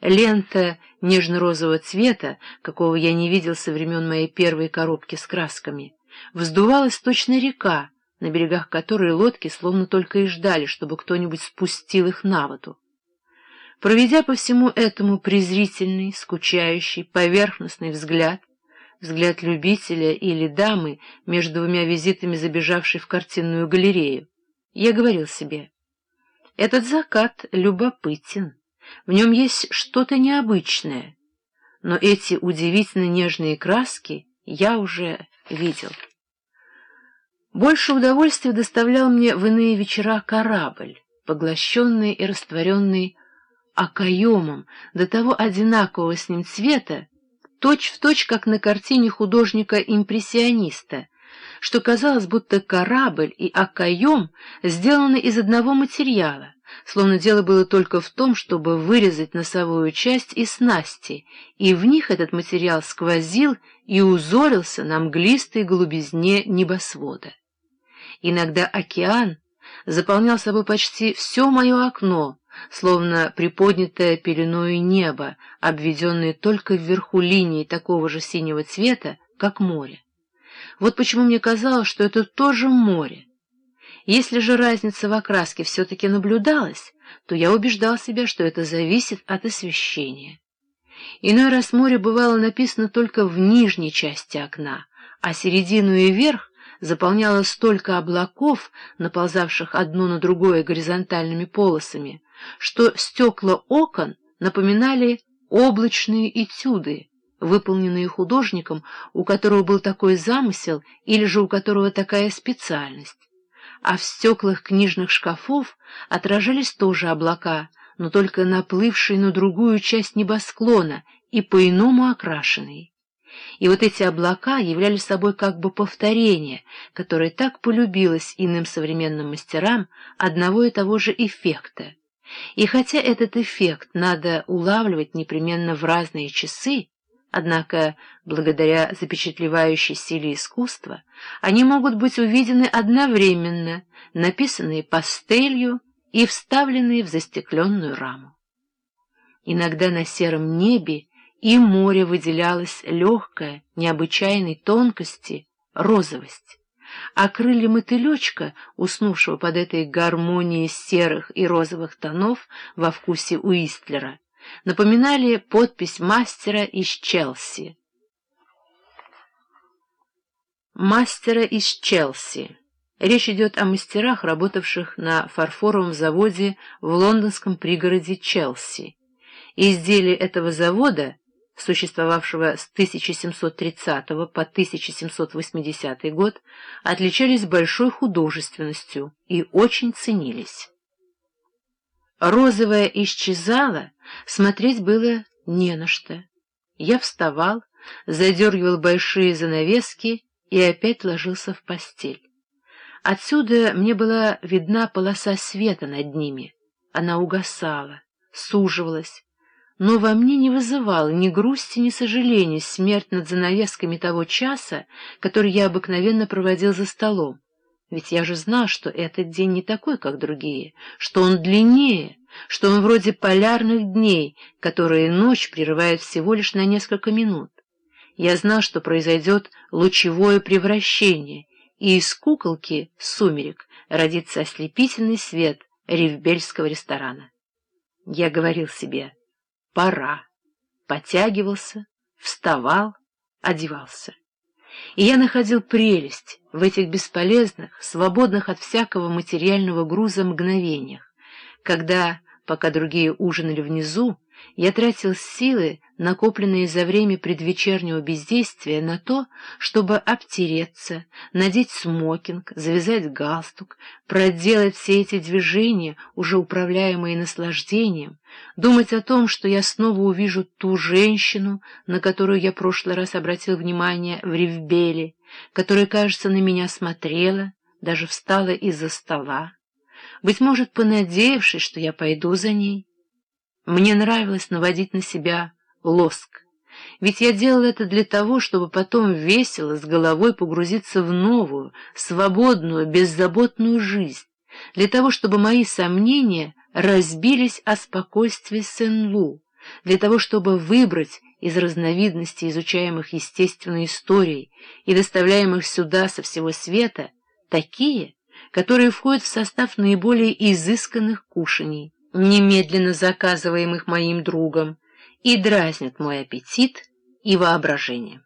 Лента нежно-розового цвета, какого я не видел со времен моей первой коробки с красками, вздувалась точно река, на берегах которой лодки словно только и ждали, чтобы кто-нибудь спустил их на воду. Проведя по всему этому презрительный, скучающий, поверхностный взгляд, взгляд любителя или дамы между двумя визитами забежавшей в картинную галерею, я говорил себе, этот закат любопытен, в нем есть что-то необычное, но эти удивительно нежные краски я уже видел. Больше удовольствия доставлял мне в иные вечера корабль, поглощенный и растворенный окоемом, до того одинакового с ним цвета, точь-в-точь, точь, как на картине художника-импрессиониста, что казалось, будто корабль и окоем сделаны из одного материала, словно дело было только в том, чтобы вырезать носовую часть и снасти, и в них этот материал сквозил и узорился на мглистой голубизне небосвода. Иногда океан заполнял собой почти все мое окно, словно приподнятое пеленою небо, обведенное только вверху линией такого же синего цвета, как море. Вот почему мне казалось, что это тоже море. Если же разница в окраске все-таки наблюдалась, то я убеждал себя, что это зависит от освещения. Иной раз море бывало написано только в нижней части окна, а середину и верх заполняло столько облаков, наползавших одно на другое горизонтальными полосами, что стекла окон напоминали облачные этюды, выполненные художником, у которого был такой замысел или же у которого такая специальность. А в стеклах книжных шкафов отражались тоже облака, но только наплывшие на другую часть небосклона и по-иному окрашенные. И вот эти облака являли собой как бы повторение, которое так полюбилось иным современным мастерам одного и того же эффекта. И хотя этот эффект надо улавливать непременно в разные часы, Однако, благодаря запечатлевающей силе искусства, они могут быть увидены одновременно, написанные пастелью и вставленные в застекленную раму. Иногда на сером небе и море выделялась легкая, необычайной тонкости, розовость, а крылья мотылечка, уснувшего под этой гармонией серых и розовых тонов во вкусе Уистлера, напоминали подпись мастера из Челси. Мастера из Челси. Речь идет о мастерах, работавших на фарфоровом заводе в лондонском пригороде Челси. Изделия этого завода, существовавшего с 1730 по 1780 год, отличались большой художественностью и очень ценились. Розовая исчезала, смотреть было не на что. Я вставал, задергивал большие занавески и опять ложился в постель. Отсюда мне была видна полоса света над ними. Она угасала, суживалась, но во мне не вызывала ни грусти, ни сожаления смерть над занавесками того часа, который я обыкновенно проводил за столом. Ведь я же знал, что этот день не такой, как другие, что он длиннее, что он вроде полярных дней, которые ночь прерывает всего лишь на несколько минут. Я знал, что произойдет лучевое превращение, и из куколки сумерек родится ослепительный свет ревбельского ресторана. Я говорил себе «пора», потягивался, вставал, одевался. И я находил прелесть в этих бесполезных, свободных от всякого материального груза мгновениях, когда, пока другие ужинали внизу, я тратил силы, накопленные за время предвечернего бездействия, на то, чтобы обтереться, надеть смокинг, завязать галстук, проделать все эти движения, уже управляемые наслаждением, думать о том, что я снова увижу ту женщину, на которую я прошлый раз обратил внимание в Ривбеле, которая, кажется, на меня смотрела, даже встала из-за стола, быть может, понадеявшись, что я пойду за ней. Мне нравилось наводить на себя лоск, ведь я делала это для того, чтобы потом весело с головой погрузиться в новую, свободную, беззаботную жизнь, для того, чтобы мои сомнения разбились о спокойствии Сен-Лу, для того, чтобы выбрать из разновидностей изучаемых естественной историей и доставляемых сюда со всего света такие, которые входят в состав наиболее изысканных кушаний немедленно заказываемых моим другом, и дразнят мой аппетит и воображение.